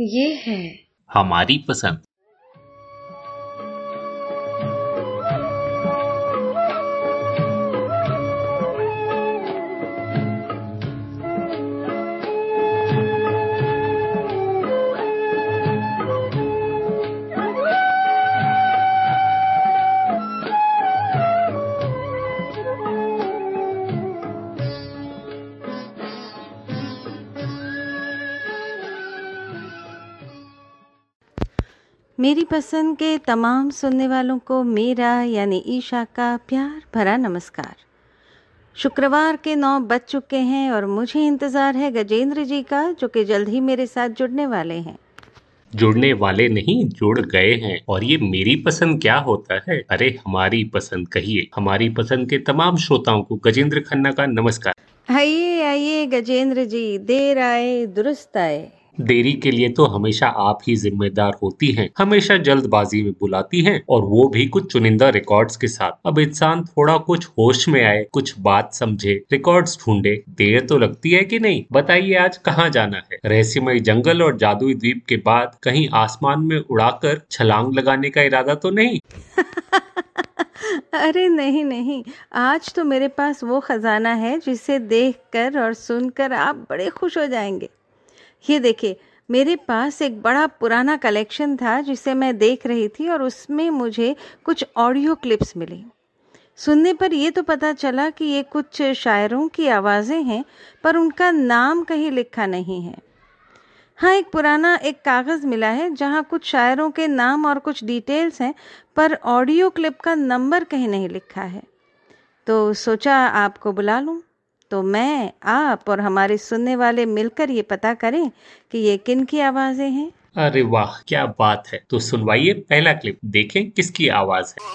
ये है। हमारी पसंद। मेरी पसंद के तमाम सुनने वालों को मेरा यानी ईशा का प्यार भरा नमस्कार। शुक्रवार के नौ बज चुके हैं और मुझे इंतज़ार है गजेंद्र जी का जो कि जल्द ही मेरे साथ जुड़ने वाले हैं। जुड़ने वाले नहीं जुड़ गए हैं। और ये मेरी पसंद क्या होता है? अरे हमारी पसंद कहिए। हमारी पसंद के तमाम श्रोताओं को गजेंद्र खन्ना का नमस्कार। आइए आइए गजेंद्र जी देर आए दुरुस्त आए। देरी के लिए तो हमेशा आप ही जिम्मेदार होती हैं, हमेशा जल्दबाजी में बुलाती हैं और वो भी कुछ चुनिंदा रिकॉर्ड्स के साथ। अब इंसान थोड़ा कुछ होश में आए, कुछ बात समझे, रिकॉर्ड्स ढूंढे, देर तो लगती है कि नहीं? बताइए आज कहाँ जाना है? रहस्यमय जंगल और जादुई द्वीप के बाद कहीं आसमान में उड़ाकर छलांग लगाने का इरादा तो नहीं? अरे नहीं नहीं। आज तो मेरे पास वो खजाना है जिसे देखकर और सुनकर आप बड़े खुश हो जाएँगे। ये देखिए, मेरे पास एक बड़ा पुराना कलेक्शन था जिसे मैं देख रही थी और उसमें मुझे कुछ ऑडियो क्लिप्स मिली। सुनने पर यह तो पता चला कि ये कुछ शायरों की आवाज़ें हैं, पर उनका नाम कहीं लिखा नहीं है। हाँ एक पुराना एक कागज़ मिला है जहाँ कुछ शायरों के नाम और कुछ डिटेल्स हैं, पर ऑडियो क्लिप का नंबर कहीं नहीं लिखा है। तो सोचा आपको बुला लूँ। तो मैं, आप और हमारे सुनने वाले मिलकर ये पता करें कि ये किन की आवाज़ें हैं। अरे वाह, क्या बात है। तो सुनवाइए पहला क्लिप देखें किसकी आवाज़ है।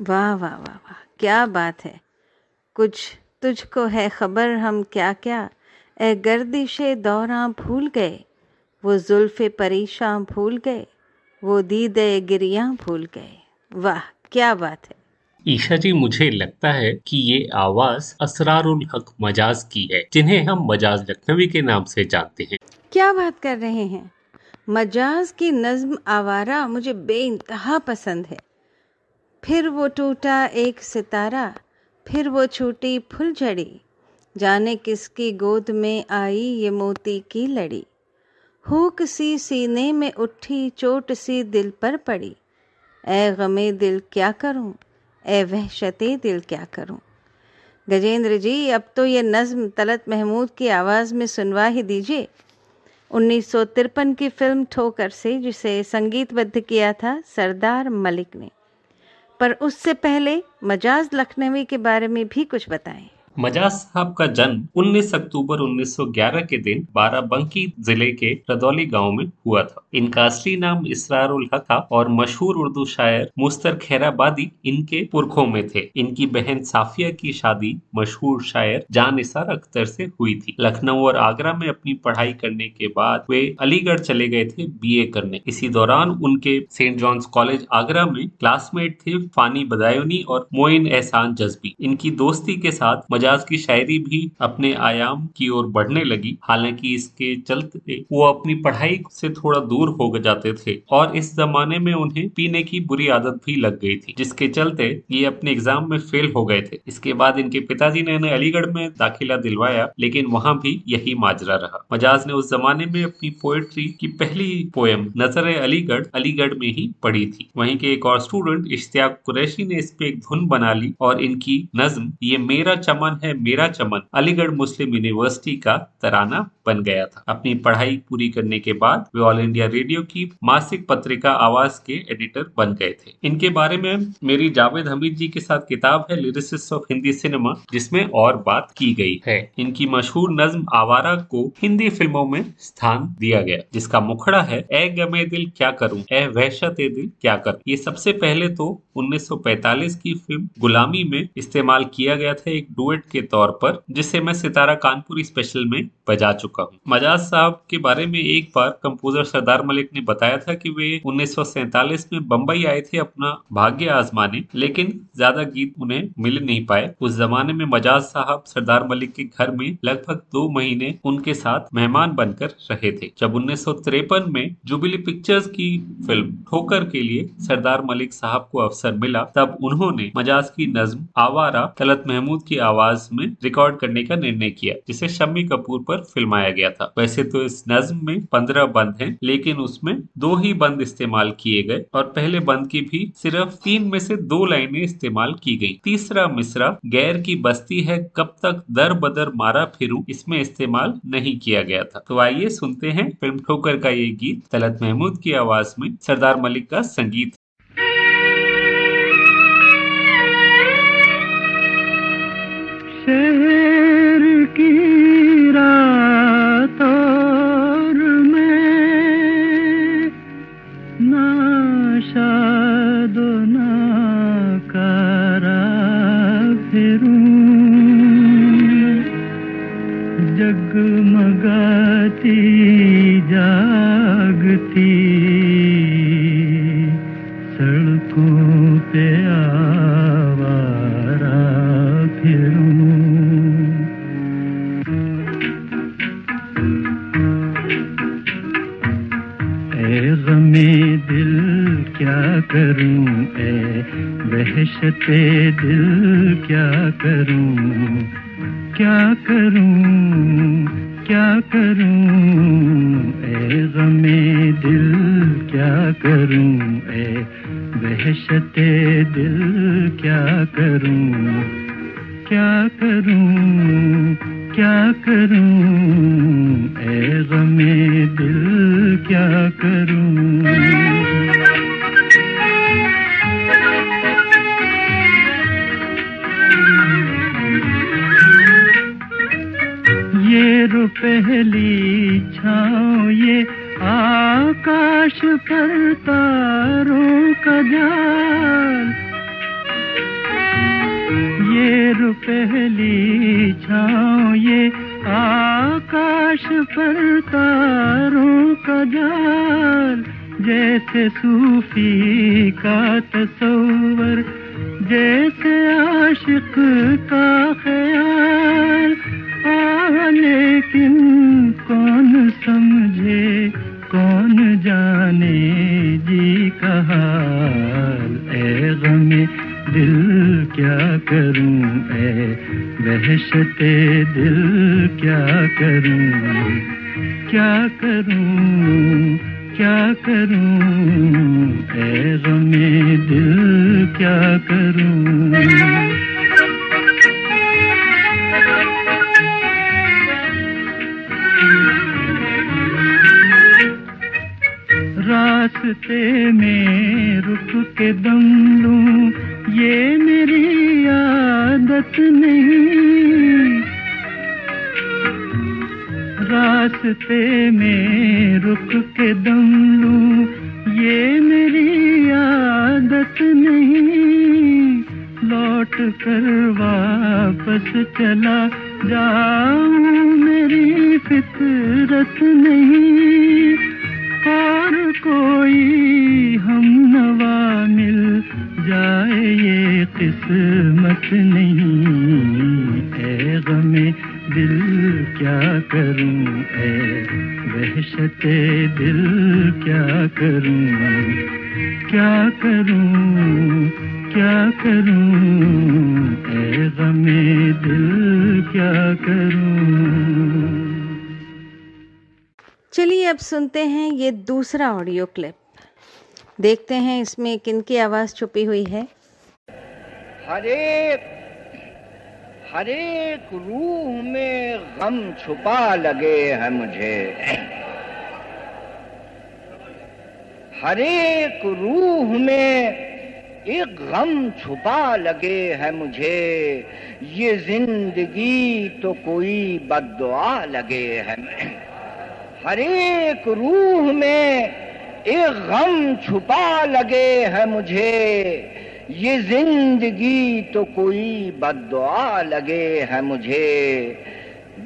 वाह वाह वाह वाह क्या बात है। कुछ तुझको है खबर हम क्या क्या ए गर्दिश दौरा भूल गए वो जुल्फ़े परेशान भूल गए वो दीद गिरिया भूल गए। वाह क्या बात है। ईशा जी मुझे लगता है कि ये आवाज़ असरारुल हक मजाज की है जिन्हें हम मजाज लखनवी के नाम से जानते हैं। क्या बात कर रहे हैं? मजाज की नज्म आवारा मुझे बेइंतहा पसंद है। फिर वो टूटा एक सितारा फिर वो छूटी फुलझड़ी। जाने किसकी गोद में आई ये मोती की लड़ी। हुक सी सीने में उठी, चोट सी दिल पर पड़ी। ए गमे दिल क्या करूँ? ए वहशते दिल क्या करूँ? गजेंद्र जी, अब तो ये नज्म तलत महमूद की आवाज़ में सुनवा ही दीजिए। उन्नीस सौ तिरपन की फ़िल्म ठोकर से, जिसे संगीतबद्ध किया था सरदार मलिक ने। पर उससे पहले मजाज लखनवी के बारे में भी कुछ बताएँ। मजाज साहब का जन्म 19 अक्टूबर 1911 के दिन बाराबंकी ज़िले के रदौली गाँव में हुआ था। इनका असली नाम इसरार उल हक था और मशहूर उर्दू शायर मुस्तर खैराबादी इनके पुरखों में थे। इनकी बहन साफिया की शादी मशहूर शायर जान इसार अख्तर से हुई थी। लखनऊ और आगरा में अपनी पढ़ाई करने के बाद वे अलीगढ़ चले गए थे बीए करने। इसी दौरान उनके सेंट जॉन्स कॉलेज आगरा में क्लासमेट थे फानी बदायूनी और मोइन एहसान जज्बी। इनकी दोस्ती के साथ मिजाज की शायरी भी अपने आयाम की ओर बढ़ने लगी। हालाँकि इसके चलते वो अपनी पढ़ाई से थोड़ा दूर हो जाते थे और इस जमाने में उन्हें पीने की बुरी आदत भी लग गई थी, जिसके चलते ये अपने एग्ज़ाम में फेल हो गए थे। इसके बाद इनके पिताजी ने इन्हें अलीगढ़ में दाखिला दिलवाया, लेकिन वहाँ भी यही माजरा रहा। मजाज ने उस जमाने में अपनी पोएट्री की पहली पोएम नज़र अलीगढ़ अलीगढ़ में ही पढ़ी थी। वहीं के एक और स्टूडेंट इश्तियाक कुरैशी ने इस पे एक धुन बना ली और इनकी नज्म, ये मेरा चमन है मेरा चमन अलीगढ़ मुस्लिम यूनिवर्सिटी का तराना बन गया था। अपनी पढ़ाई पूरी करने के बाद वे ऑल इंडिया रेडियो की मासिक पत्रिका आवाज़ के एडिटर बन गए थे। इनके बारे में मेरी जावेद हमीद जी के साथ किताब है लिरिसिस ऑफ़ हिंदी सिनेमा जिसमें और बात की गई है। इनकी मशहूर नज्म आवारा को हिंदी फ़िल्मों में स्थान दिया गया जिसका मुखड़ा है ए गमे दिल क्या करूँ? ए वहशत दिल क्या कर? ये सबसे पहले तो 1945 की फ़िल्म गुलामी में इस्तेमाल किया गया था एक डुएट के तौर पर जिसे मैं सितारा कानपुरी स्पेशल में बजा चुका हूँ। मजाज साहब के बारे में एक बार कंपोजर सरदार मलिक ने बताया था कि वे उन्नीस में बम्बई आए थे अपना भाग्य आजमाने, लेकिन ज़्यादा गीत उन्हें मिल नहीं पाए। उस जमाने में मजाज साहब सरदार मलिक के घर में लगभग दो महीने उनके साथ मेहमान बनकर रहे थे। जब उन्नीस सौ तिरपन में जुबिली पिक्चर्स की फ़िल्म ठोकर के लिए सरदार मलिक साहब को अवसर मिला, तब उन्होंने मजाज की नज्म आवारा, तलत महमूद की आवाज़ में रिकॉर्ड करने का निर्णय किया, जिसे शम्मी कपूर पर फिल्माया गया था। वैसे तो इस नज्म में पंद्रह बंद हैं, लेकिन उसमें दो ही बंद इस्तेमाल किए गए और पहले बंद की भी सिर्फ़ तीन में से दो लाइनें इस्तेमाल की गई। तीसरा मिसरा, गैर की बस्ती है, कब तक दर बदर मारा फिरू, इसमें इस्तेमाल नहीं किया गया था। तो आइए सुनते हैं फ़िल्म ठोकर का ये गीत, तलत महमूद की आवाज़ में सरदार मलिक का संगीत। शहर जगमगाती जागती। सड़कों पे आवारा फिरूं। दिल क्या करूँ? ए वहशते दिल क्या करूँ? क्या करूँ? क्या करूँ? ए गमे दिल, क्या करूँ? ए वहशते दिल, क्या करूँ? क्या करूँ? क्या करूँ? ए गमे दिल, क्या करूँ? पहली छाओ ये आकाश पर तारों का जाल। ये रो पहली छाओ ये आकाश पर तारों का जाल। जैसे सूफी का तस्वर जैसे आशिक का क्या करूँ? ए वहशते दिल क्या करूँ? क्या करूँ? क्या करूँ? ए गमे दिल क्या करूँ? रास्ते में रुक के दम लूँ। ये मेरी आदत नहीं। रास्ते में रुक के दम लूँ, ये मेरी आदत नहीं। लौट कर वापस चला जाऊँ, मेरी फितरत नहीं। और कोई हम नवा मिल जाए ये किस्मत नहीं। है गमे दिल क्या करूँ? ए वहशत दिल क्या करूँ? क्या करूँ? क्या करूँ? ए गमे दिल क्या करूँ? चलिए अब सुनते हैं ये दूसरा ऑडियो क्लिप। देखते हैं इसमें किन की आवाज़ छुपी हुई है। हरेक हरेक रूह में गम छुपा लगे है मुझे। हरेक रूह में एक गम छुपा लगे है मुझे। ये ज़िंदगी तो कोई बददुआ लगे है। हर एक रूह में एक गम छुपा लगे है मुझे, ये ज़िंदगी तो कोई बददुआ लगे है मुझे।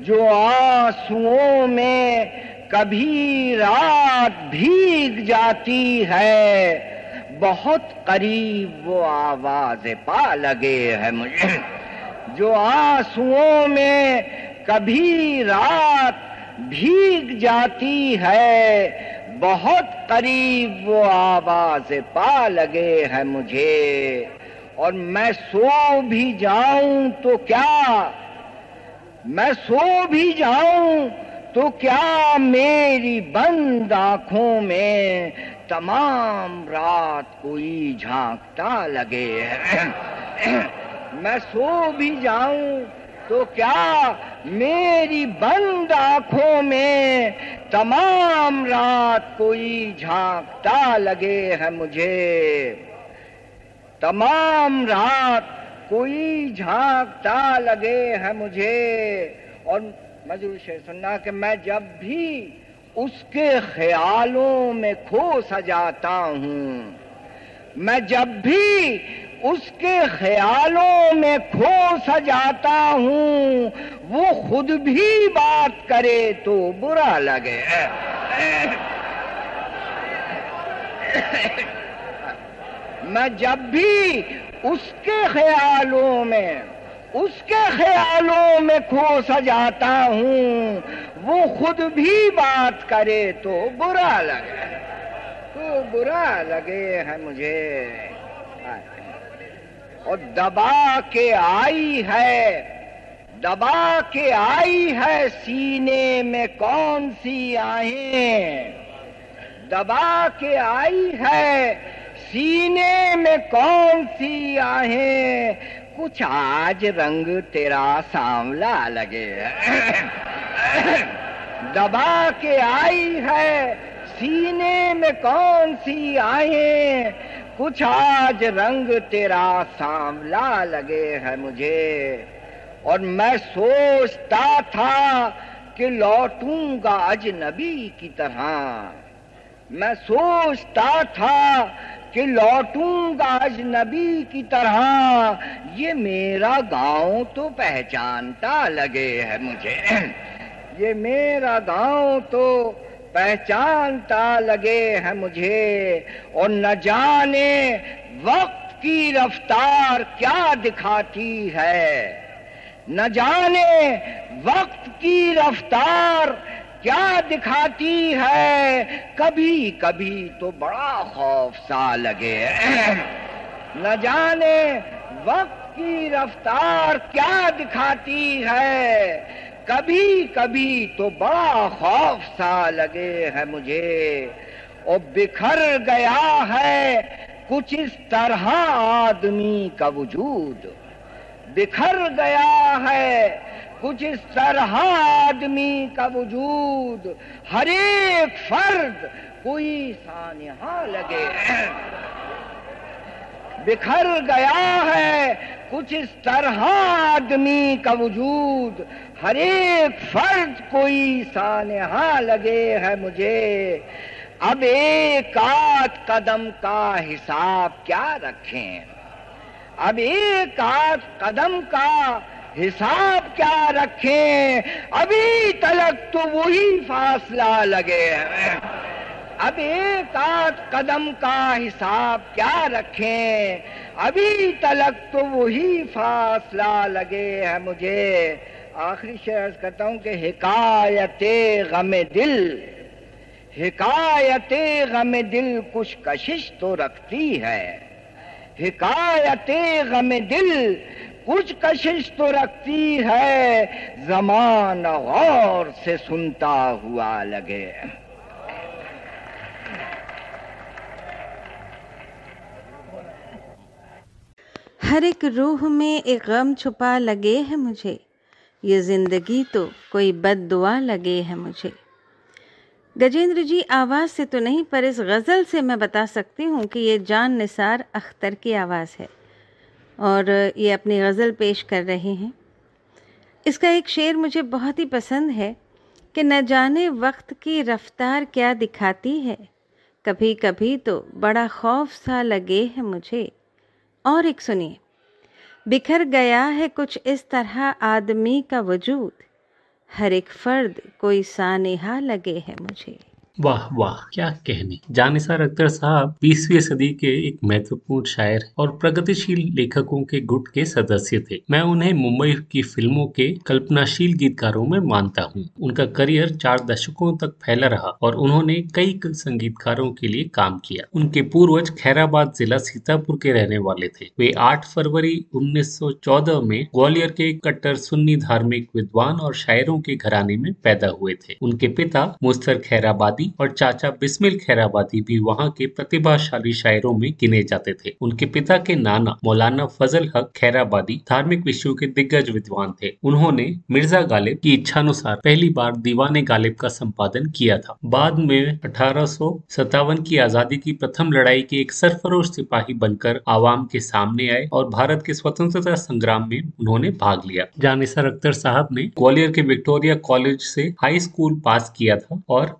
जो आंसुओं में कभी रात भीग जाती है, बहुत करीब वो आवाज़ पा लगे है मुझे। जो आंसुओं में कभी रात भीग जाती है बहुत करीब वो आवाज़ पा लगे है मुझे। और मैं सो भी जाऊँ तो क्या? मैं सो भी जाऊँ तो क्या मेरी बंद आँखों में तमाम रात कोई झांकता लगे? है मैं सो भी जाऊँ तो क्या मेरी बंद आँखों में तमाम रात कोई झांकता लगे है मुझे? तमाम रात कोई झांकता लगे है मुझे? और मजूर से सुनना कि मैं जब भी उसके ख्यालों में खो सजाता हूँ, मैं जब भी उसके ख्यालों में खो सजाता हूँ। वो खुद भी बात करे तो बुरा लगे। मैं जब भी उसके ख्यालों में, उसके ख्यालों में खो सजाता हूँ, वो खुद भी बात करे तो बुरा लगे। तो बुरा लगे है मुझे। और दबा के आई है। दबा के आई है सीने में कौन सी आहें? दबा के आई है सीने में कौन सी आहें? कुछ आज रंग तेरा सांवला लगे। दबा के आई है सीने में कौन सी आहें? कुछ आज रंग तेरा सांवला लगे है मुझे। और मैं सोचता था कि लौटूँगा अजनबी की तरह। मैं सोचता था कि लौटूँगा अजनबी की तरह। ये मेरा गाँव तो पहचानता लगे है मुझे। ये मेरा गाँव तो पहचानता लगे है मुझे और न जाने वक्त की रफ्तार क्या दिखाती है। न जाने वक्त की रफ्तार क्या दिखाती है। कभी कभी तो बड़ा खौफ सा लगे। न जाने वक्त की रफ्तार क्या दिखाती है। कभी कभी तो बड़ा खौफ सा लगे है मुझे। और बिखर गया है कुछ इस तरह आदमी का वजूद। बिखर गया है कुछ इस तरह आदमी का वजूद। हर एक फर्द कोई सानिहा लगे। बिखर गया है कुछ इस तरह आदमी का वजूद। हर एक फर्द कोई सानहा लगे है मुझे। अब एक आध कदम का हिसाब क्या रखें? अब एक आध कदम का हिसाब क्या रखें? अभी तलक तो वही फासला लगे हैं। अब एक आध कदम का हिसाब क्या रखें? अभी तलक तो वही फासला लगे है मुझे। आखिरी शेर करता हूँ कि हिकायत गम दिल, हिकायत गम दिल कुछ कशिश तो रखती है। हिकायत गम दिल कुछ कशिश तो रखती है, जमान गौर से सुनता हुआ लगे। हर एक रूह में एक गम छुपा लगे है मुझे। ये ज़िंदगी तो कोई बद दुआ लगे है मुझे। गजेंद्र जी, आवाज़ से तो नहीं, पर इस गज़ल से मैं बता सकती हूँ कि ये जान निसार अख्तर की आवाज़ है और ये अपनी गज़ल पेश कर रहे हैं। इसका एक शेर मुझे बहुत ही पसंद है कि न जाने वक्त की रफ्तार क्या दिखाती है। कभी कभी तो बड़ा खौफ सा लगे है मुझे। और एक सुनिए। बिखर गया है कुछ इस तरह आदमी का वजूद। हर एक फर्द कोई सानेहा लगे है मुझे। वाह वाह, क्या कहने। जानिसार अख्तर साहब बीसवीं सदी के एक महत्वपूर्ण शायर और प्रगतिशील लेखकों के गुट के सदस्य थे। मैं उन्हें मुंबई की फ़िल्मों के कल्पनाशील गीतकारों में मानता हूँ। उनका करियर चार दशकों तक फैला रहा और उन्होंने कई संगीतकारों के लिए काम किया। उनके पूर्वज खैराबाद जिला सीतापुर के रहने वाले थे। वे आठ फरवरी 1914 में ग्वालियर के कट्टर सुन्नी धार्मिक विद्वान और शायरों के घराने में पैदा हुए थे। उनके पिता मुस्तर खैराबादी और चाचा बिस्मिल खैराबादी भी वहाँ के प्रतिभाशाली शायरों में गिने जाते थे। उनके पिता के नाना, मौलाना फजल हक खैराबादी धार्मिक विषयों के दिग्गज विद्वान थे। उन्होंने मिर्ज़ा गालिब की इच्छानुसार पहली बार दीवाने गालिब का संपादन किया था। बाद में अठारह सौ सत्तावन की आज़ादी की प्रथम लड़ाई के एक सरफरोश सिपाही बनकर आवाम के सामने आए और भारत के स्वतंत्रता संग्राम में उन्होंने भाग लिया। जानिसर अख्तर साहब ने ग्वालियर के विक्टोरिया कॉलेज से हाई स्कूल पास किया था और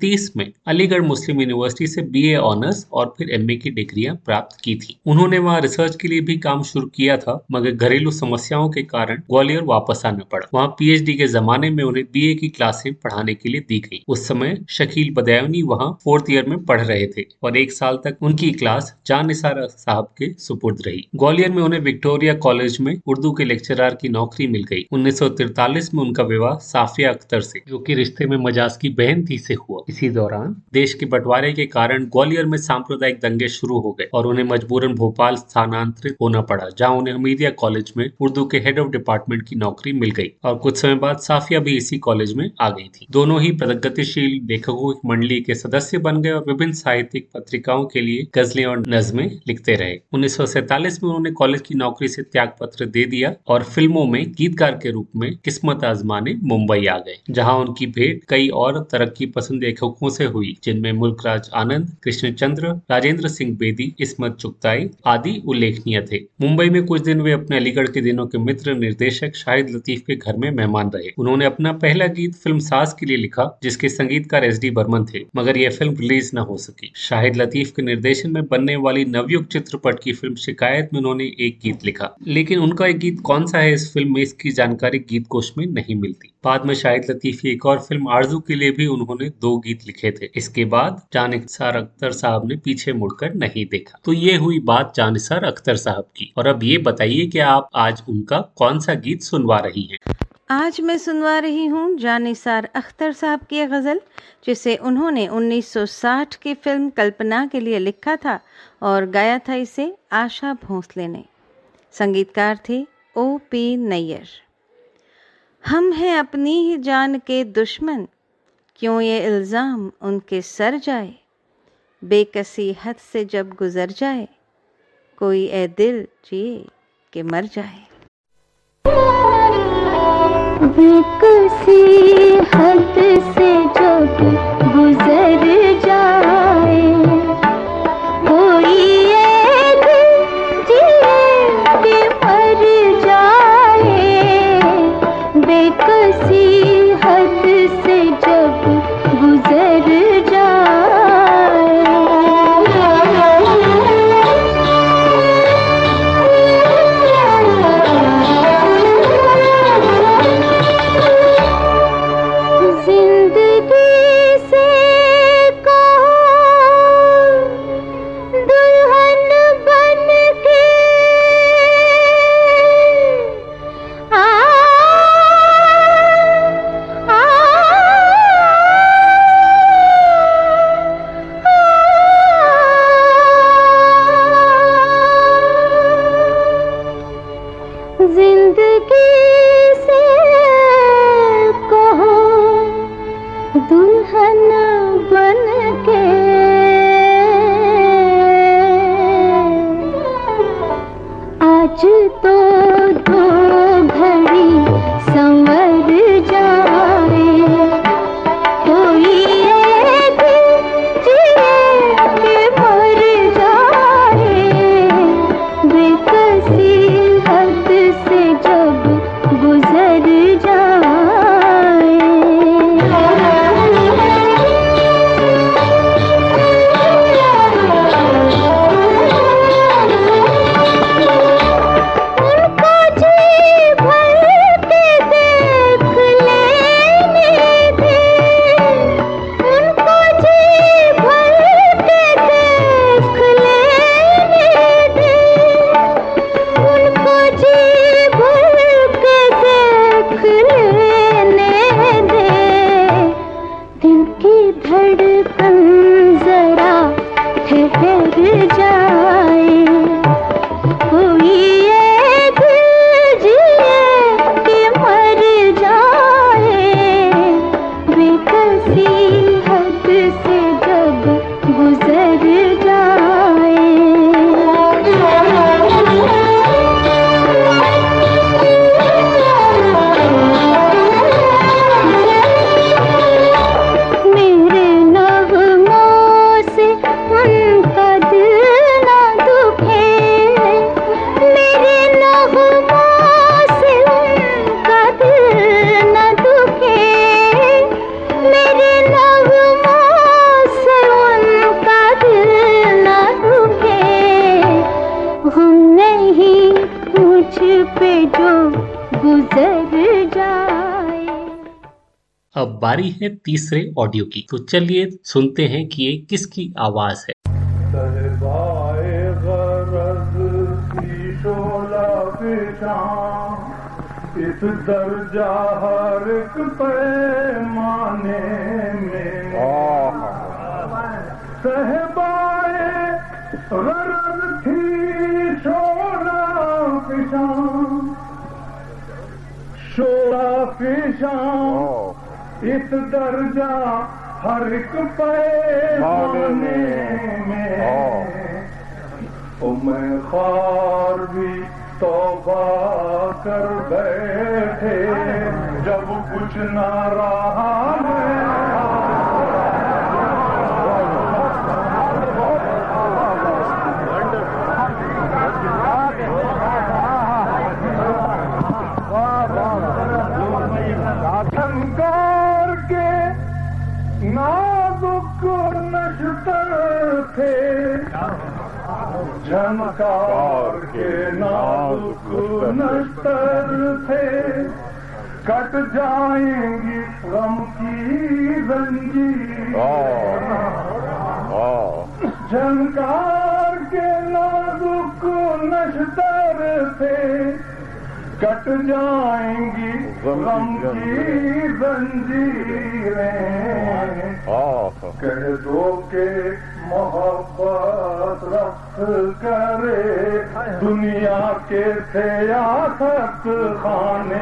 1930 में अलीगढ़ मुस्लिम यूनिवर्सिटी से बीए ऑनर्स और फिर एमए की डिग्रियाँ प्राप्त की थी। उन्होंने वहाँ रिसर्च के लिए भी काम शुरू किया था, मगर घरेलू समस्याओं के कारण ग्वालियर वापस आना पड़ा। वहाँ पीएचडी के जमाने में उन्हें बीए की क्लासें पढ़ाने के लिए दी गई। उस समय शकील बदायूनी वहाँ फोर्थ ईयर में पढ़ रहे थे और एक साल तक उनकी क्लास जान निसार साहब के सुपुर्द रही। ग्वालियर में उन्हें विक्टोरिया कॉलेज में उर्दू के लेक्चरार की नौकरी मिल गई। उन्नीस में उनका विवाह साफिया अख्तर से, जो कि रिश्ते में मजाज की बहन थी, से हुआ। इसी दौरान देश के बंटवारे के कारण ग्वालियर में सांप्रदायिक दंगे शुरू हो गए और उन्हें मजबूरन भोपाल स्थानांतरित होना पड़ा, जहाँ उन्हें हमीदिया कॉलेज में उर्दू के हेड ऑफ़ डिपार्टमेंट की नौकरी मिल गई और कुछ समय बाद साफिया भी इसी कॉलेज में आ गई थी। दोनों ही प्रगतिशील लेखकों की मंडली के सदस्य बन गए और विभिन्न साहित्यिक पत्रिकाओं के लिए गजलें और नजमें लिखते रहे। उन्नीस में उन्होंने कॉलेज की नौकरी से त्याग पत्र दे दिया और फ़िल्मों में गीतकार के रूप में किस्मत आजमाने मुंबई आ गए, जहाँ उनकी भेंट कई और तरक्की पसंद लेखकों से हुई, जिनमें मुल्कराज आनंद, कृष्णचंद्र, राजेंद्र सिंह बेदी, इसमत चुगताई आदि उल्लेखनीय थे। मुंबई में कुछ दिन वे अपने अलीगढ़ के दिनों के मित्र निर्देशक शाहिद लतीफ के घर में मेहमान रहे। उन्होंने अपना पहला गीत फ़िल्म सास के लिए लिखा, जिसके संगीतकार एस डी बर्मन थे, मगर यह फ़िल्म रिलीज़ न हो सकी। शाहिद लतीफ के निर्देशन में बनने वाली नवयुग चित्रपट की फ़िल्म शिकायत में उन्होंने एक गीत लिखा, लेकिन उनका एक गीत कौन सा है, इस फ़िल्म में इसकी जानकारी गीत कोश में नहीं मिलती। बाद में शाहिद लतीफ एक और फ़िल्म आरज़ू के लिए भी उन्होंने दो गीत लिखे थे। इसके बाद जानिसार अख्तर साहब ने पीछे मुड़कर नहीं देखा। तो ये हुई बात जानिसार अख्तर साहब की। और अब ये बताइए कि आप आज उनका कौन सा गीत सुनवा रही हैं? आज मैं सुनवा रही हूँ जानिसार अख्तर साहब की गज़ल, जिसे उन्होंने 1960 की फ़िल्म कल्पना के लिए लिखा था और गाया था इसे आशा भोसले ने। संगीतकार थे ओ पी नैयर। हम हैं अपनी ही जान के दुश्मन। क्यों ये इल्ज़ाम उनके सर जाए? बेकसी हद से जब गुजर जाए, कोई ए दिल जिए कि मर जाए। बेकसी हद से जब गुजर जाए बारी है तीसरे ऑडियो की। तो चलिए सुनते हैं कि ये किसकी आवाज़ है। इस दर्जा हर पैमाने में। सहबाए गरज थी शोला पिशान शोला पिशान इस दर्जा हर एक पैने में। ओ मैं खार भी तोबा कर बैठे जब कुछ ना रहा शंकर झनकार के नाजुक नश्तर थे कट जाएँगी गम की जंजीर झनकार के नाजुक नश्तर थे कट जाएँगी गम की जंजीरें कह दो के मोहब्बत रख करे दुनिया के सियासत खाने।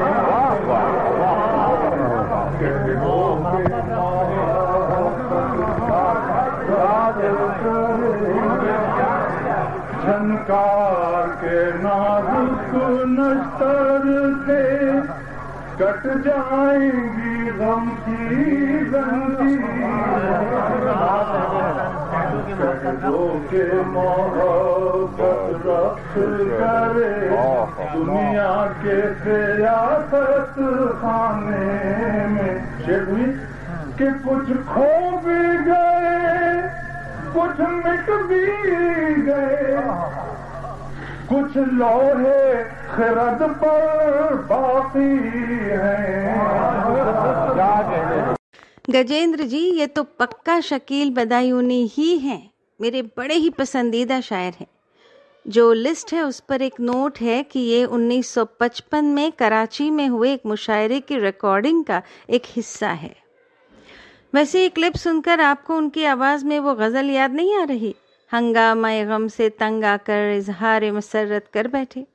झनकार के नाजुक नश्तर से कट जाएँगी गम की के मोहब्बत रक्त करे। दुनिया के सियासत खाने में शेखवी कि कुछ खो भी गए, कुछ मिट भी गए। कुछ लोहे खरद पर बाकी हैं। गजेंद्र जी ये तो पक्का शकील बदायूनी ही हैं। मेरे बड़े ही पसंदीदा शायर हैं। जो लिस्ट है उस पर एक नोट है कि ये 1955 में कराची में हुए एक मुशायरे की रिकॉर्डिंग का एक हिस्सा है। वैसे ये क्लिप सुनकर आपको उनकी आवाज़ में वो गज़ल याद नहीं आ रही? हंगामा गम से तंग आकर इजहार मसरत कर बैठे।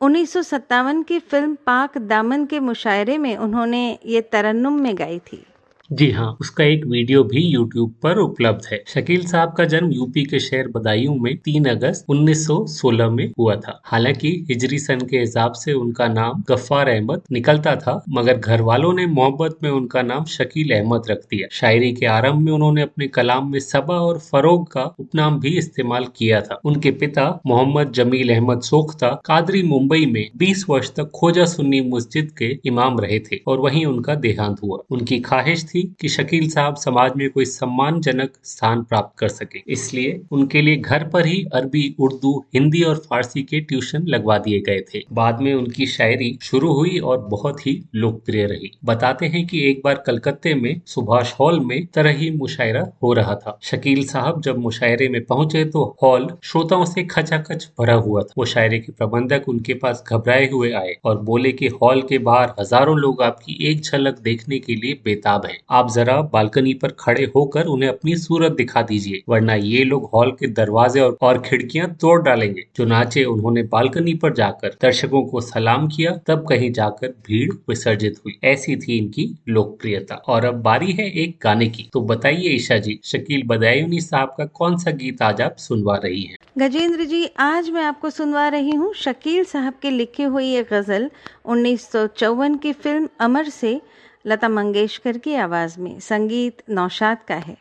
उन्नीस सौ सत्तावन की फ़िल्म पाक दामन के मुशायरे में उन्होंने ये तरन्नुम में गाई थी। जी हाँ उसका एक वीडियो भी यूट्यूब पर उपलब्ध है। शकील साहब का जन्म यूपी के शहर बदायूं में 3 अगस्त 1916 में हुआ था। हालाँकि हिजरी सन के हिसाब से उनका नाम गफ्फार अहमद निकलता था, मगर घर वालों ने मोहब्बत में उनका नाम शकील अहमद रख दिया। शायरी के आरंभ में उन्होंने अपने कलाम में सबा और फरोग का उपनाम भी इस्तेमाल किया था। उनके पिता मोहम्मद जमील अहमद सोख्ता कादरी मुंबई में बीस वर्ष तक खोजा सुन्नी मस्जिद के इमाम रहे थे और वही उनका देहांत हुआ। उनकी ख्वाहिश थी थी कि शकील साहब समाज में कोई सम्मानजनक स्थान प्राप्त कर सके। इसलिए उनके लिए घर पर ही अरबी, उर्दू, हिंदी और फारसी के ट्यूशन लगवा दिए गए थे। बाद में उनकी शायरी शुरू हुई और बहुत ही लोकप्रिय रही। बताते हैं कि एक बार कलकत्ते में सुभाष हॉल में तरह ही मुशायरा हो रहा था। शकील साहब जब मुशायरे में पहुँचे तो हॉल श्रोताओं से खचाखच भरा हुआ था। मुशायरे के प्रबंधक उनके पास घबराए हुए आए और बोले कि हॉल के बाहर हज़ारों लोग आपकी एक झलक देखने के लिए बेताब हैं। आप जरा बालकनी पर खड़े होकर उन्हें अपनी सूरत दिखा दीजिए वरना ये लोग हॉल के दरवाजे और, और खिड़कियाँ तोड़ डालेंगे। जो नाचे उन्होंने बालकनी पर जाकर दर्शकों को सलाम किया तब कहीं जाकर भीड़ विसर्जित हुई। ऐसी थी इनकी लोकप्रियता। और अब बारी है एक गाने की। तो बताइए ईशा जी शकील बदायूनी साहब का कौन सा गीत आज आप सुनवा रही है? गजेंद्र जी आज मैं आपको सुनवा रही हूँ शकील साहब के लिखे हुई ये गज़ल उन्नीस सौ चौवन की फ़िल्म अमर से लता मंगेशकर की आवाज़ में संगीत नौशाद का है।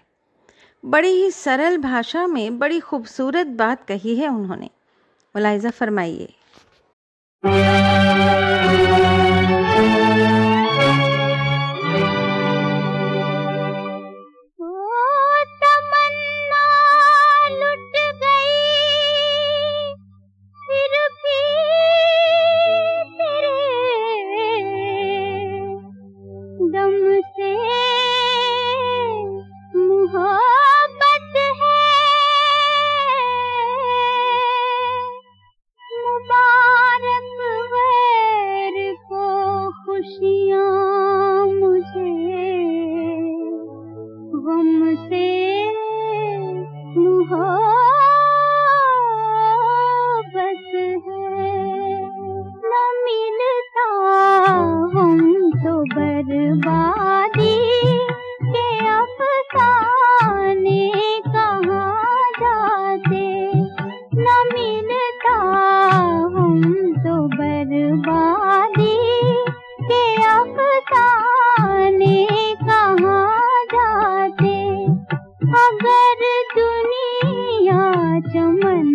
बड़ी ही सरल भाषा में बड़ी खूबसूरत बात कही है उन्होंने। मुलायजा फरमाइए। अगर दुनिया चमन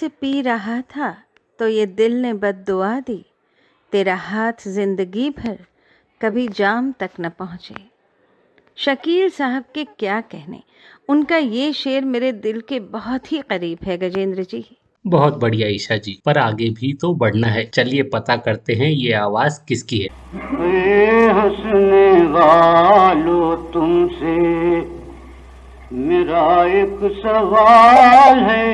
से पी रहा था तो ये दिल ने बददुआ दी। तेरा हाथ ज़िंदगी भर कभी जाम तक न पहुँचे। शकील साहब के क्या कहने? उनका ये शेर मेरे दिल के बहुत ही करीब है गजेंद्र जी। बहुत बढ़िया ईशा जी पर आगे भी तो बढ़ना है। चलिए पता करते हैं ये आवाज़ किसकी है। हंसने वालो तुमसे मेरा एक सवाल है।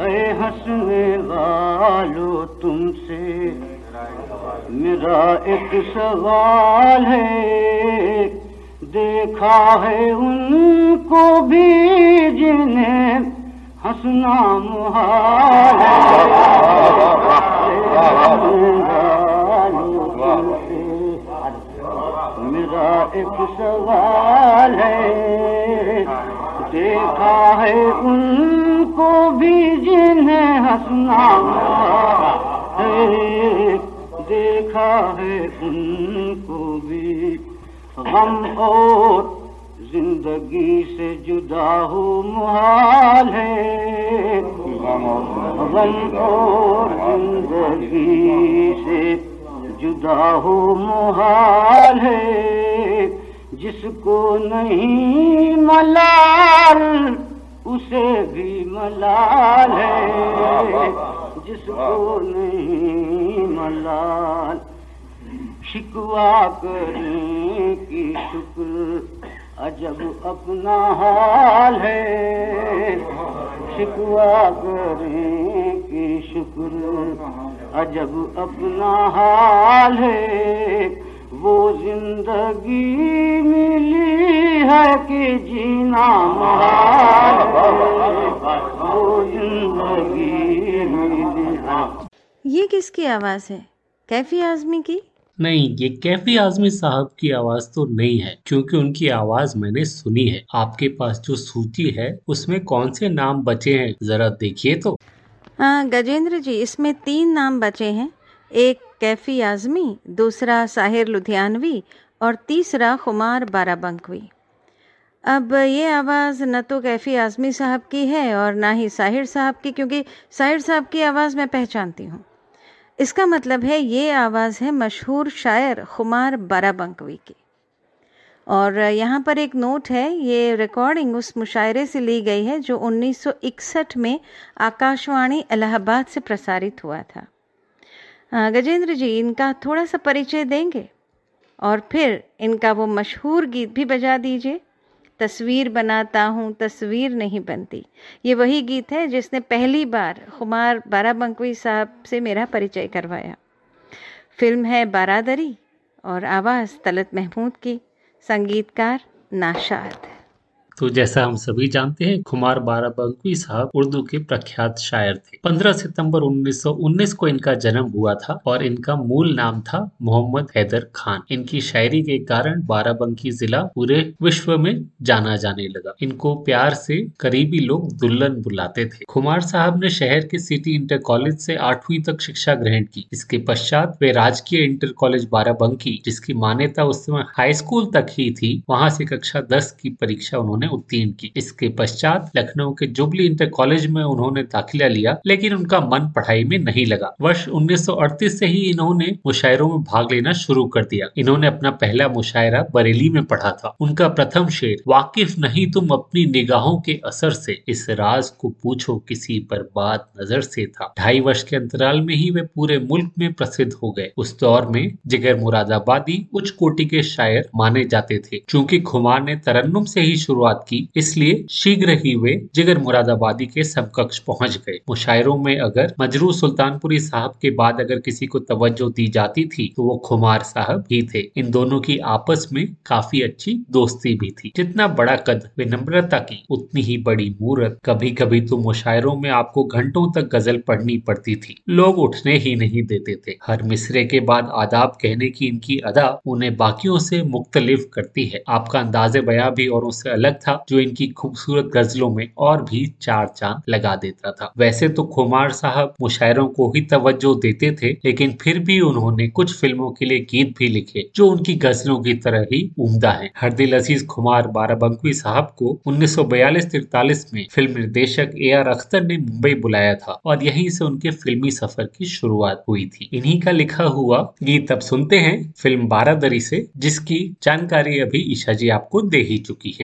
ए हंसने वालो तुमसे। मेरा एक सवाल है। देखा है उनको भी जिन्हें हंसना मुहाल है। एक सवाल है। देखा है उनको भी जिन्हें हंसना। है देखा है उनको भी गम और ज़िंदगी से जुदा हो मुहाल है। गम और ज़िंदगी से जुदा हो मुहाल है, जिसको नहीं मलाल, उसे भी मलाल है, जिसको नहीं मलाल। शिकवा करने की शुक्र अजब अपना हाल है। शिकवा करने की शुक्र। अजब अपना हाल है। वो ज़िंदगी मिली है कि जीना वो ज़िंदगी मिली है। ये किसकी आवाज़ है? कैफी आजमी की? नहीं, ये कैफी आजमी साहब की आवाज़ तो नहीं है, क्योंकि उनकी आवाज़ मैंने सुनी है। आपके पास जो सूची है, उसमें कौन से नाम बचे हैं? जरा देखिए तो। गजेंद्र जी, इसमें तीन नाम बचे हैं। एक कैफी आजमी, दूसरा साहिर लुधियानवी और तीसरा खुमार बाराबंकवी। अब ये आवाज़ न तो कैफी आजमी साहब की है और ना ही साहिर साहब की, क्योंकि साहिर साहब की आवाज़ मैं पहचानती हूँ। इसका मतलब है, ये आवाज़ है मशहूर शायर खुमार बाराबंकवी की। और यहाँ पर एक नोट है, ये रिकॉर्डिंग उस मुशायरे से ली गई है जो 1961 में आकाशवाणी इलाहाबाद से प्रसारित हुआ था। गजेंद्र जी, इनका थोड़ा सा परिचय देंगे? और फिर इनका वो मशहूर गीत भी बजा दीजिए। तस्वीर बनाता हूँ, तस्वीर नहीं बनती। ये वही गीत है जिसने पहली बार खुमार बाराबंकवी साहब से मेरा परिचय करवाया। फ़िल्म है बारादरी और आवाज़ तलत महमूद की, संगीतकार नाशाद। तो जैसा हम सभी जानते हैं खुमार बाराबंकी साहब उर्दू के प्रख्यात शायर थे। 15 सितंबर 1919 को इनका जन्म हुआ था और इनका मूल नाम था मोहम्मद हैदर खान। इनकी शायरी के कारण बाराबंकी जिला पूरे विश्व में जाना जाने लगा। इनको प्यार से करीबी लोग दुल्हन बुलाते थे। खुमार साहब ने शहर के सिटी इंटर कॉलेज से आठवीं तक शिक्षा ग्रहण की। इसके पश्चात वे राजकीय इंटर कॉलेज बाराबंकी, जिसकी मान्यता उस समय हाई स्कूल तक ही थी, वहाँ से कक्षा दस की परीक्षा उन्होंने उत्तीर्ण की। इसके पश्चात लखनऊ के जुबली इंटर कॉलेज में उन्होंने दाखिला लिया, लेकिन उनका मन पढ़ाई में नहीं लगा। वर्ष 1938 से ही इन्होंने मुशायरों में भाग लेना शुरू कर दिया। इन्होंने अपना पहला मुशायरा बरेली में पढ़ा था। उनका प्रथम शेर, वाकिफ नहीं तुम अपनी निगाहों के असर से। इस राज को पूछो किसी पर बात नज़र से था। ढाई वर्ष के अंतराल में ही वे पूरे मुल्क में प्रसिद्ध हो गए। उस दौर में जिगर मुरादाबादी उच्च कोटि के शायर माने जाते थे। चूँकि खुमार ने तरन्नुम से ही शुरुआत की, इसलिए शीघ्र ही वे जिगर मुरादाबादी के समकक्ष पहुँच गए। मुशायरों में अगर मजरू सुल्तानपुरी साहब के बाद अगर किसी को तवज्जो दी जाती थी तो वो खुमार साहब ही थे। इन दोनों की आपस में काफ़ी अच्छी दोस्ती भी थी। जितना बड़ा कद विनम्रता की, उतनी ही बड़ी मूर्त। कभी कभी तो मुशायरों में आपको घंटों तक गज़ल पढ़नी पड़ती थी। लोग उठने ही नहीं देते थे। हर मिसरे के बाद आदाब कहने की इनकी अदा उन्हें बाकियों से मुख्तलिफ़ करती है। आपका अंदाजे बया भी और उससे अलग था, जो इनकी खूबसूरत गजलों में और भी चार चाँद लगा देता था। वैसे तो खुमार साहब मुशायरों को ही तवज्जो देते थे, लेकिन फिर भी उन्होंने कुछ फ़िल्मों के लिए गीत भी लिखे, जो उनकी गजलों की तरह ही उम्दा है। हरदिल अज़ीज़ खुमार बाराबंकी साहब को उन्नीस सौ में फ़िल्म निर्देशक ए आर अख्तर ने मुंबई बुलाया था और यहीं से उनके फिल्मी सफ़र की शुरुआत हुई थी। इन्हीं का लिखा हुआ गीत अब सुनते हैं फ़िल्म बारादरी से, जिसकी जानकारी अभी ईशा जी आपको दे ही चुकी है।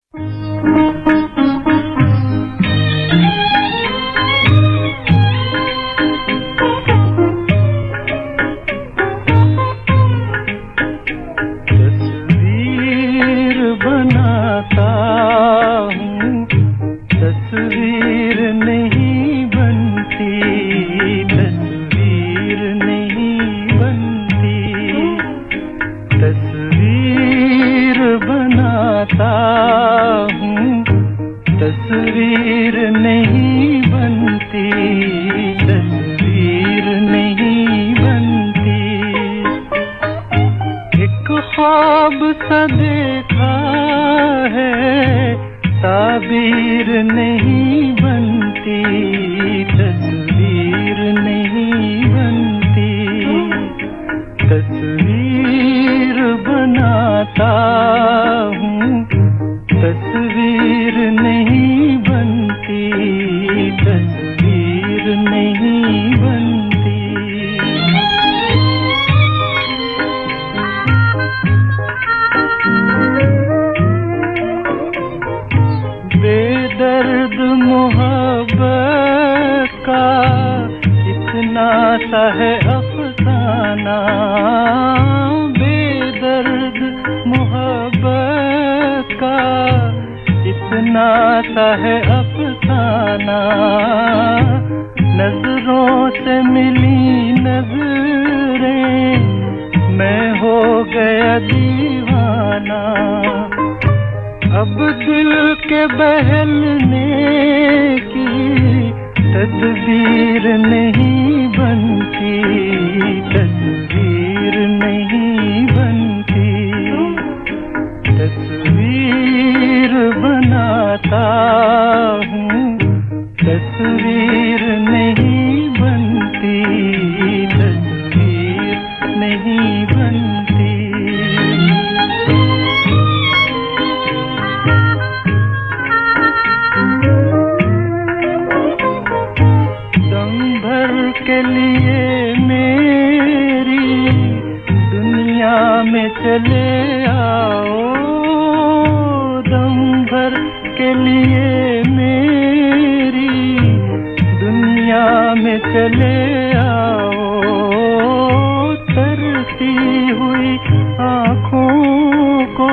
आँखों को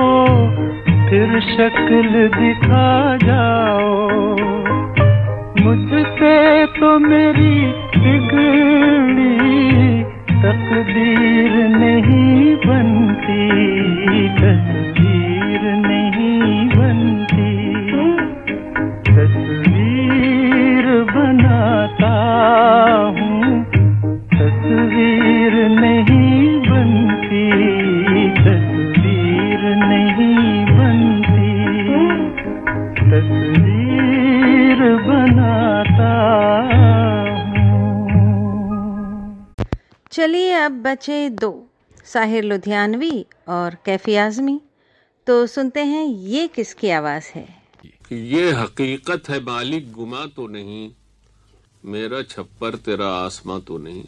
फिर शक्ल दिखा जाओ। मुझसे तो मेरी बिगड़ी तकदीर नहीं बनती। बचे दो साहिर लुधियानवी और कैफी आजमी। तो सुनते हैं ये किसकी आवाज़ है? ये हकीकत है मालिक गुमा तो नहीं। मेरा छप्पर तेरा आसमां तो नहीं।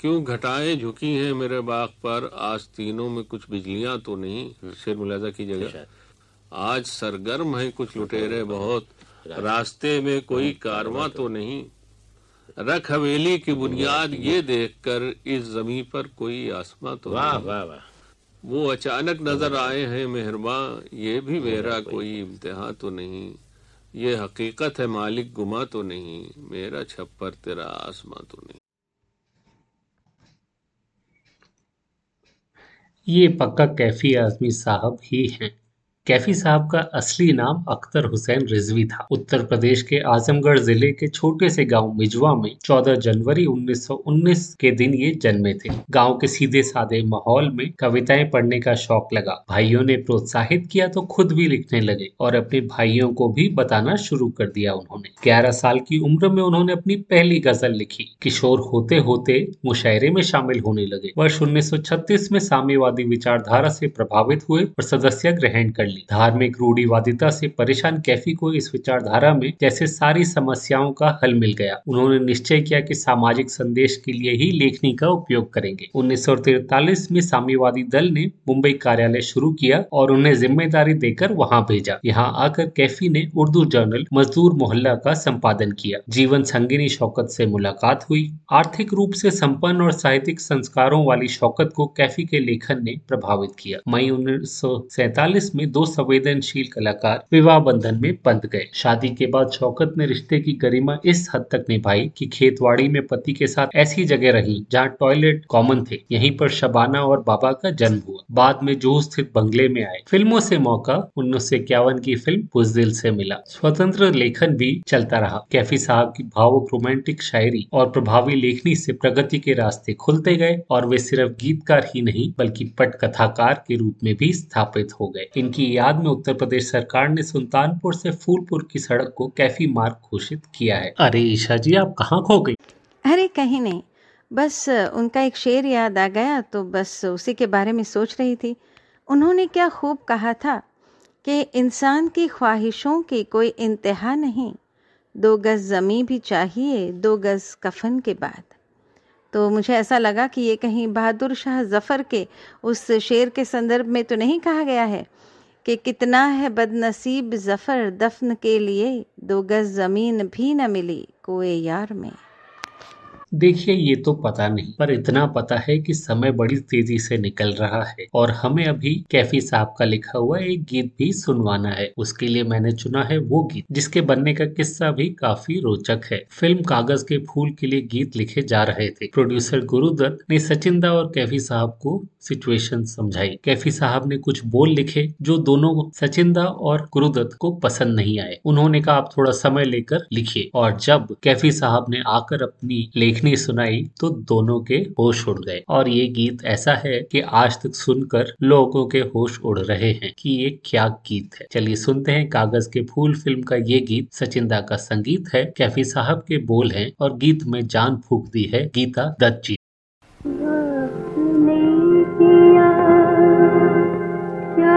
क्यों घटाएँ झुकी हैं मेरे बाग पर? आज तीनों में कुछ बिजलियाँ तो नहीं। शेर मुलाजा की जगह। आज सरगर्म है कुछ लुटेरे बहुत। रास्ते में कोई कारवां तो नहीं। रख हवेली की बुनियाद ये देखकर इस जमी पर कोई आसमां तो वाह वाह वाह। वो अचानक नज़र आए हैं मेहरबान। ये भी मेरा कोई इम्तिहान तो नहीं। ये हकीकत है मालिक गुमा तो नहीं। मेरा छप्पर तेरा आसमां तो नहीं। ये पक्का कैफी आजमी साहब ही हैं। कैफी साहब का असली नाम अख्तर हुसैन रिजवी था। उत्तर प्रदेश के आजमगढ़ ज़िले के छोटे से गाँव मिजवा में 14 जनवरी 1919 के दिन ये जन्मे थे। गाँव के सीधे साधे माहौल में कविताएँ पढ़ने का शौक लगा। भाइयों ने प्रोत्साहित किया तो खुद भी लिखने लगे और अपने भाइयों को भी बताना शुरू कर दिया उन्होंने। 11 साल की उम्र में उन्होंने अपनी पहली गज़ल लिखी। किशोर होते होते मुशायरे में शामिल होने लगे। वर्ष 1936 में साम्यवादी विचारधारा से प्रभावित हुए और सदस्य ग्रहण कर ली धार्मिक रूढ़ीवादिता से परेशान कैफी को इस विचारधारा में जैसे सारी समस्याओं का हल मिल गया। उन्होंने निश्चय किया कि सामाजिक संदेश के लिए ही लेखनी का उपयोग करेंगे। 1943 में साम्यवादी दल ने मुंबई कार्यालय शुरू किया और उन्हें ज़िम्मेदारी देकर वहाँ भेजा। यहाँ आकर कैफी ने उर्दू जर्नल मजदूर मोहल्ला का संपादन किया। जीवन संगिनी शौकत से मुलाकात हुई। आर्थिक रूप से संपन्न और साहित्यिक संस्कारों वाली शौकत को कैफी के लेखन ने प्रभावित किया। मई उन्नीस में दो संवेदनशील कलाकार विवाह बंधन में बंध गए। शादी के बाद शौकत ने रिश्ते की गरिमा इस हद तक निभाई कि खेतवाड़ी में पति के साथ ऐसी जगह रही जहाँ टॉयलेट कॉमन थे। यहीं पर शबाना और बाबा का जन्म हुआ। बाद में जूहू स्थित बंगले में आए। फ़िल्मों से मौका, उन्नीस सौ इक्यावन की फ़िल्म बुजदिल से मिला। स्वतंत्र लेखन भी चलता रहा। कैफी साहब की भावुक रोमांटिक शायरी और प्रभावी लेखनी से प्रगति के रास्ते खुलते गए और वे सिर्फ़ गीतकार ही नहीं, बल्कि पटकथाकार के रूप में भी स्थापित हो गए। इनकी याद में उत्तर प्रदेश सरकार ने सुल्तानपुर से फूलपुर की सड़क को कैफी मार्ग घोषित किया है। अरे ईशा जी आप कहाँ खो गई? अरे कहीं नहीं। बस उनका एक शेर याद आ गया तो बस उसी के बारे में सोच रही थी। उन्होंने क्या खूब कहा था कि इंसान की ख्वाहिशों की कोई इंतहा नहीं। दो गज़ ज़मी भी चाहिए दो गज़ कफन के बाद। तो मुझे ऐसा लगा कि ये कहीं बहादुर शाह जफ़र के उस शेर के संदर्भ में तो नहीं कहा गया है। कि कितना है बदनसीब जफ़र दफन के लिए, दो गज़ ज़मीन भी न मिली कोए यार में। देखिए, ये तो पता नहीं, पर इतना पता है कि समय बड़ी तेज़ी से निकल रहा है और हमें अभी कैफी साहब का लिखा हुआ एक गीत भी सुनवाना है। उसके लिए मैंने चुना है वो गीत, जिसके बनने का किस्सा भी काफ़ी रोचक है। फ़िल्म कागज़ के फूल के लिए गीत लिखे जा रहे थे। प्रोड्यूसर गुरुदत्त ने सचिंदा और कैफी साहब को सिचुएशन समझाई। कैफी साहब ने कुछ बोल लिखे, जो दोनों सचिंदा और गुरुदत्त को पसंद नहीं आए। उन्होंने कहा, आप थोड़ा समय लेकर लिखिए। और जब कैफी साहब ने आकर अपनी लेखनी सुनाई तो दोनों के होश उड़ गए। और ये गीत ऐसा है कि आज तक सुनकर लोगों के होश उड़ रहे हैं कि ये क्या गीत है। चलिए सुनते हैं कागज़ के फूल फ़िल्म का ये गीत। सचिंदा का संगीत है, कैफी साहब के बोल हैं और गीत में जान फूक दी है गीता दत्त जी। किया क्या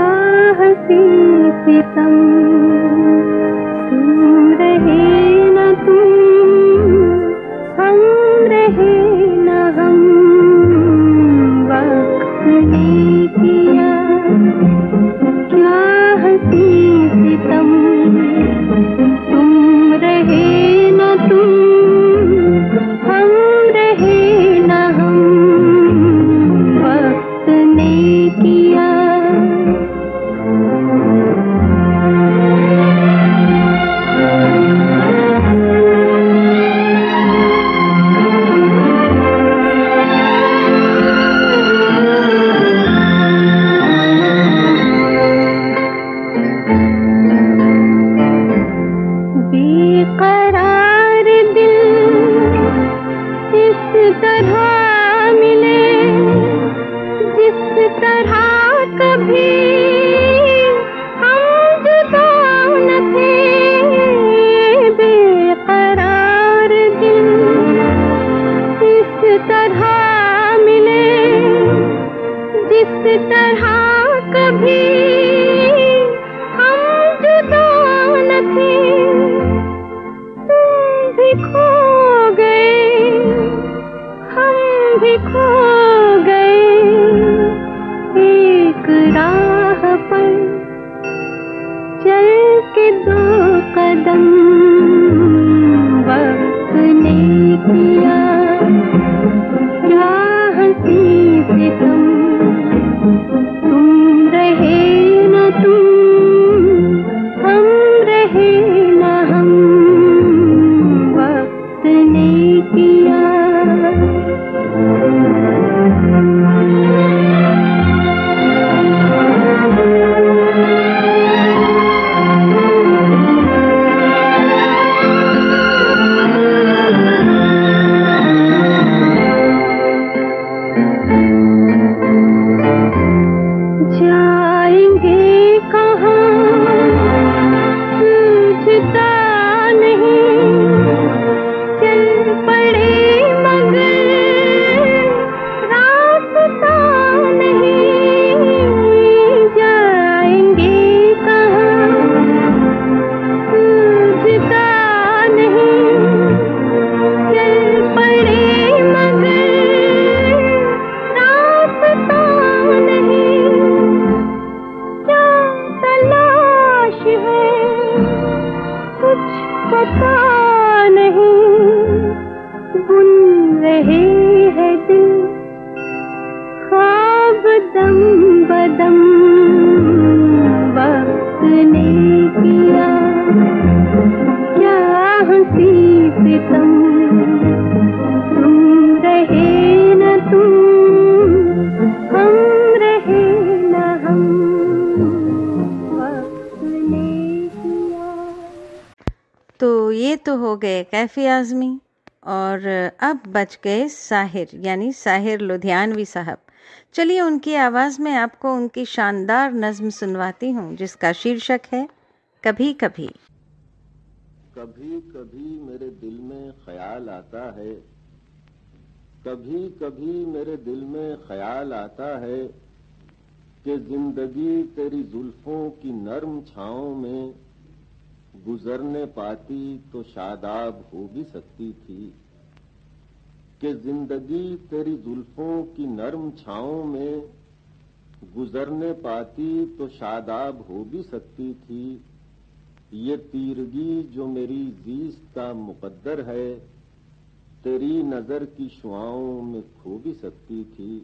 कैफी आजमी और अब बच गए साहिर, यानी साहिर लुधियानवी साहब। चलिए उनकी आवाज़ में आपको उनकी शानदार नज्म सुनवाती हूँ, जिसका शीर्षक है कभी कभी कभी कभी मेरे दिल में ख्याल आता है। कभी कभी मेरे दिल में ख्याल आता है कि ज़िंदगी तेरी जुल्फों की नर्म छाओं में गुजरने पाती तो शादाब हो भी सकती थी कि ज़िंदगी तेरी जुल्फों की नर्म छाओं में गुजरने पाती तो शादाब हो भी सकती थी। ये तीरगी जो मेरी जीस्त का मुकद्दर है, तेरी नज़र की शुआओं में खो भी सकती थी।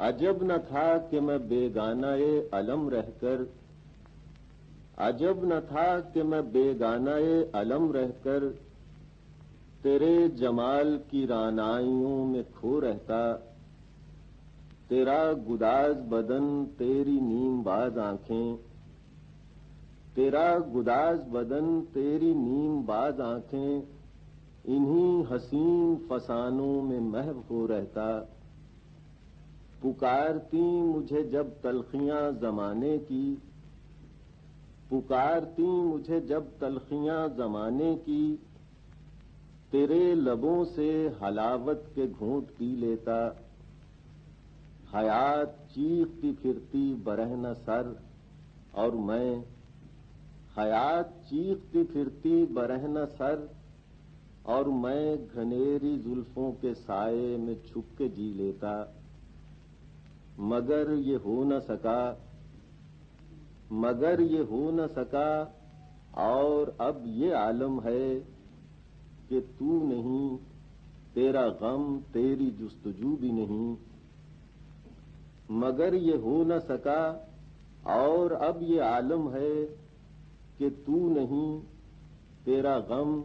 अजब न था कि मैं बेगानाए अलम रहकर अजब न था कि मैं बेगानाए अलम रहकर तेरे जमाल की रानाइयों में खो रहता। तेरा गुदाज बदन, तेरी नीमबाज आँखें। तेरा गुदाज बदन, तेरी नीमबाज आँखें। इन्हीं हसीन फसानों में महव हो रहता। पुकारती मुझे जब तलखियाँ जमाने की। पुकारती मुझे जब तलखियाँ जमाने की, तेरे लबों से हलावत के घूंट पी लेता। हयात चीखती फिरती बरहना सर, और मैं हयात चीखती फिरती बरहना सर, और मैं घनेरी जुल्फों के साये में छुप के जी लेता। मगर ये हो न सका मगर ये हो न सका। और अब ये आलम है कि तू नहीं, तेरा गम तेरी जुस्तजू भी नहीं। मगर ये हो न सका, और अब ये आलम है कि तू नहीं, तेरा गम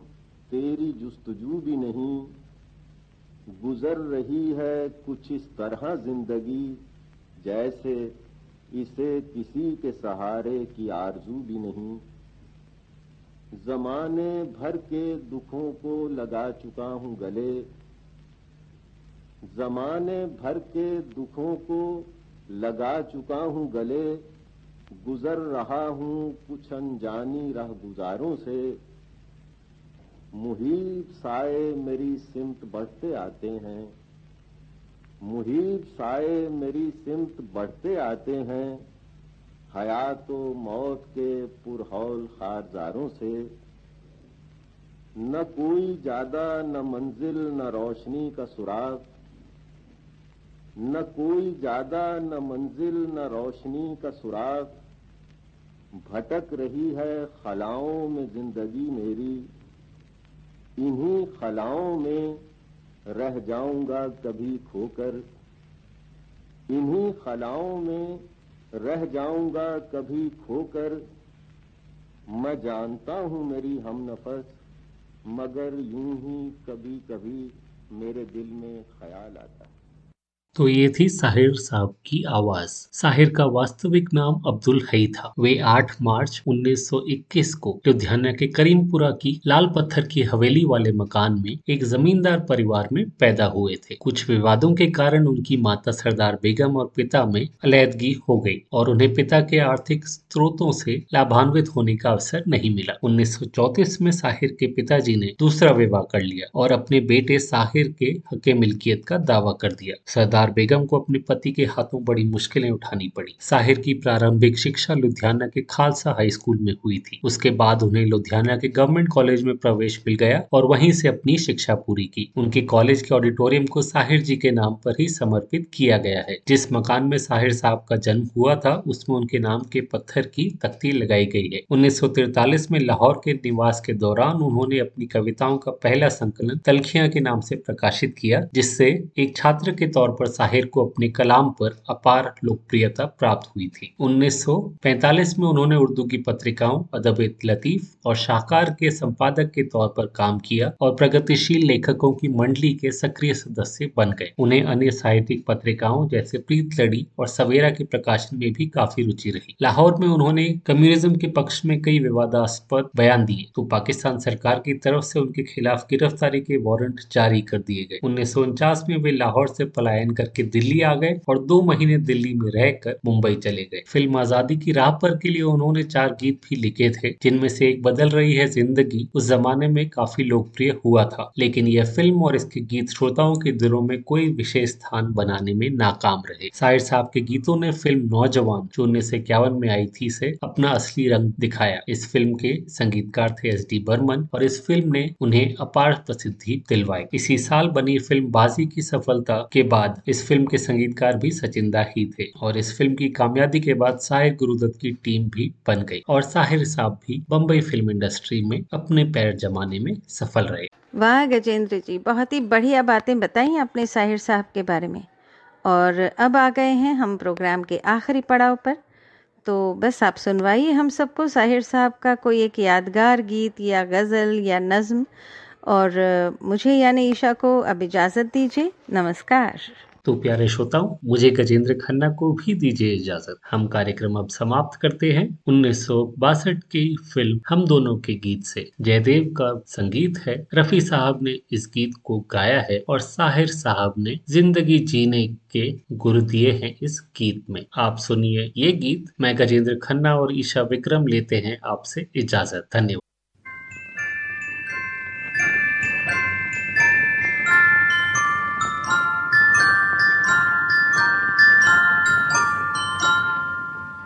तेरी जुस्तजू भी नहीं। गुजर रही है कुछ इस तरह ज़िंदगी, जैसे इसे किसी के सहारे की आरज़ू भी नहीं। जमाने भर के दुखों को लगा चुका हूँ गले। जमाने भर के दुखों को लगा चुका हूँ गले। गुजर रहा हूँ कुछ अनजानी राह गुजारों से। मुहीब साए मेरी सिमत बढ़ते आते हैं। मुहीब साए मेरी सिमत बढ़ते आते हैं। हयात मौत के पुरहौल खारजारों से। न कोई ज़्यादा, न मंजिल, न रोशनी का सुराग। न कोई ज़्यादा, न मंजिल, न रोशनी का सुराग। भटक रही है खलाओं में ज़िंदगी मेरी। इन्हीं खलाओं में रह जाऊँगा कभी खोकर। इन्हीं खलाओं में रह जाऊँगा कभी खोकर। मैं जानता हूँ मेरी हम नफस, मगर यूँ ही कभी कभी मेरे दिल में ख्याल आता है। तो ये थी साहिर साहब की आवाज़। साहिर का वास्तविक नाम अब्दुल हई था। वे 8 मार्च 1921 को लुधियाना के करीमपुरा की लाल पत्थर की हवेली वाले मकान में एक जमींदार परिवार में पैदा हुए थे। कुछ विवादों के कारण उनकी माता सरदार बेगम और पिता में अलहदगी हो गई और उन्हें पिता के आर्थिक स्रोतों से लाभान्वित होने का अवसर नहीं मिला। उन्नीस में साहिर के पिताजी ने दूसरा विवाह कर लिया और अपने बेटे साहिर के हके मिल्कियत का दावा कर दिया। सरदार सरदार बेगम को अपने पति के हाथों बड़ी मुश्किलें उठानी पड़ी। साहिर की प्रारंभिक शिक्षा लुधियाना के खालसा हाई स्कूल में हुई थी। उसके बाद उन्हें लुधियाना के गवर्नमेंट कॉलेज में प्रवेश मिल गया और वहीं से अपनी शिक्षा पूरी की। उनके कॉलेज के ऑडिटोरियम को साहिर जी के नाम पर ही समर्पित किया गया है। जिस मकान में साहिर साहब का जन्म हुआ था, उसमें उनके नाम के पत्थर की तख्ती लगाई गई है। उन्नीस में लाहौर के निवास के दौरान उन्होंने अपनी कविताओं का पहला संकलन तलखिया के नाम से प्रकाशित किया, जिससे एक छात्र के तौर पर साहिर को अपने कलाम पर अपार लोकप्रियता प्राप्त हुई थी। 1945 में उन्होंने उर्दू की पत्रिकाओं, अदब लतीफ और शाहकार के संपादक के तौर पर काम किया और प्रगतिशील लेखकों की मंडली के सक्रिय सदस्य बन गए। उन्हें अन्य साहित्यिक पत्रिकाओं जैसे प्रीत लड़ी और सवेरा के प्रकाशन में भी काफ़ी रुचि रही। लाहौर में उन्होंने कम्युनिज्म के पक्ष में कई विवादास्पद बयान दिए तो पाकिस्तान सरकार की तरफ़ से उनके खिलाफ गिरफ्तारी के वारंट जारी कर दिए गए। उन्नीस सौ उनचास में वे लाहौर से पलायन करके दिल्ली आ गए और दो महीने दिल्ली में रहकर मुंबई चले गए। फ़िल्म आज़ादी की राह पर के लिए उन्होंने चार गीत भी लिखे थे, जिनमें से एक बदल रही है ज़िंदगी। उस जमाने में काफ़ी लोकप्रिय हुआ था, लेकिन यह फ़िल्म और इसके गीत श्रोताओं के दिलों में कोई विशेष स्थान बनाने में नाकाम रहे। साहिर साहब के गीतों ने फ़िल्म नौजवान, जो उन्नीस सौ इक्यावन में आई थी, से अपना असली रंग दिखाया। इस फ़िल्म के संगीतकार थे एस डी बर्मन और इस फ़िल्म ने उन्हें अपार प्रसिद्धि दिलवाई। इसी साल बनी फ़िल्म बाजी की सफलता के बाद इस फ़िल्म के संगीतकार भी सचिंदा ही थे और इस फ़िल्म की कामयाबी के बाद साहिर गुरुदत्त की टीम भी बन गई और साहिर साहब भी बम्बई फ़िल्म इंडस्ट्री में अपने पैर जमाने में सफल रहे। वाह गजेंद्र जी, बहुत ही बढ़िया बातें बताई आपने साहिर साहब के बारे में। और अब आ गए हैं हम प्रोग्राम के आखिरी पड़ाव पर। तो बस आप सुनवाइए हम सबको साहिर साहब का कोई एक यादगार गीत या गज़ल या नज़म। और मुझे यानी ईशा को अब इजाज़त दीजिए। नमस्कार। तो प्यारे श्रोताओं, मुझे गजेंद्र खन्ना को भी दीजिए इजाज़त। हम कार्यक्रम अब समाप्त करते हैं। उन्नीस सौ बासठ की फ़िल्म हम दोनों के गीत से। जयदेव का संगीत है। रफी साहब ने इस गीत को गाया है और साहिर साहब ने ज़िंदगी जीने के गुरु दिए हैं इस गीत में। आप सुनिए ये गीत। मैं गजेंद्र खन्ना और ईशा विक्रम लेते हैं आपसे इजाज़त। धन्यवाद।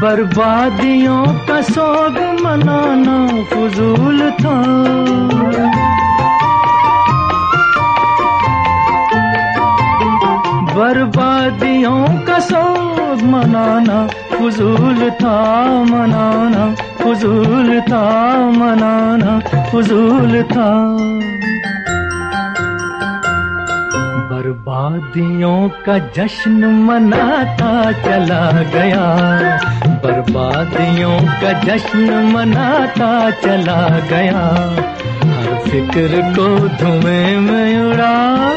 बर्बादियों का सोग मनाना फजूल था। बर्बादियों का सोग मनाना फजूल था, मनाना फजूल था, मनाना फजूल था। बर्बादियों का जश्न मनाता चला गया। बर्बादियों का जश्न मनाता चला गया। हर फ़िक्र को धुएँ में उड़ा।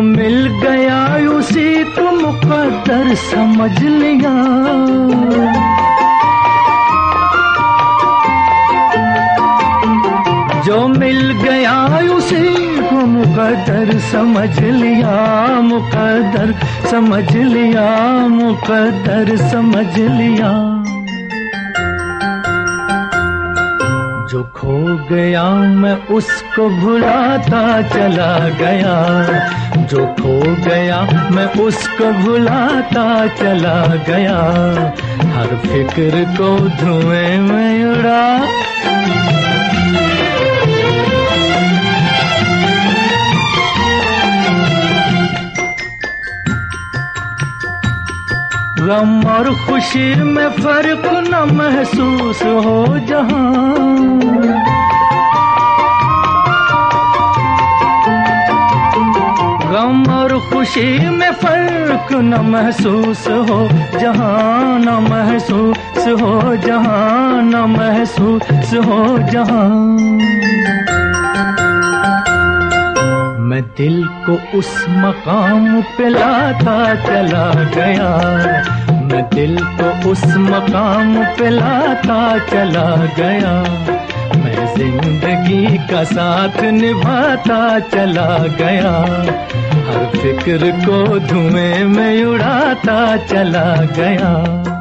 मिल गया उसी को मुकद्दर समझ लिया। जो मिल गया उसी को मुकद्दर समझ लिया मुकद्दर समझ लिया मुकद्दर समझ लिया। जो खो गया, मैं उसको भुलाता चला गया। जो खो गया, मैं उसको भुलाता चला गया। हर फ़िक्र को धुएँ में उड़ा। गम और खुशी में फ़र्क न महसूस हो जहाँ। गम और खुशी में फ़र्क न महसूस हो जहाँ, न महसूस हो जहाँ, न महसूस हो जहाँ। मैं दिल को उस मकाम पे लाता चला गया। मैं दिल को उस मकाम पे लाता चला गया। मैं ज़िंदगी का साथ निभाता चला गया। हर फ़िक्र को धुएँ में उड़ाता चला गया।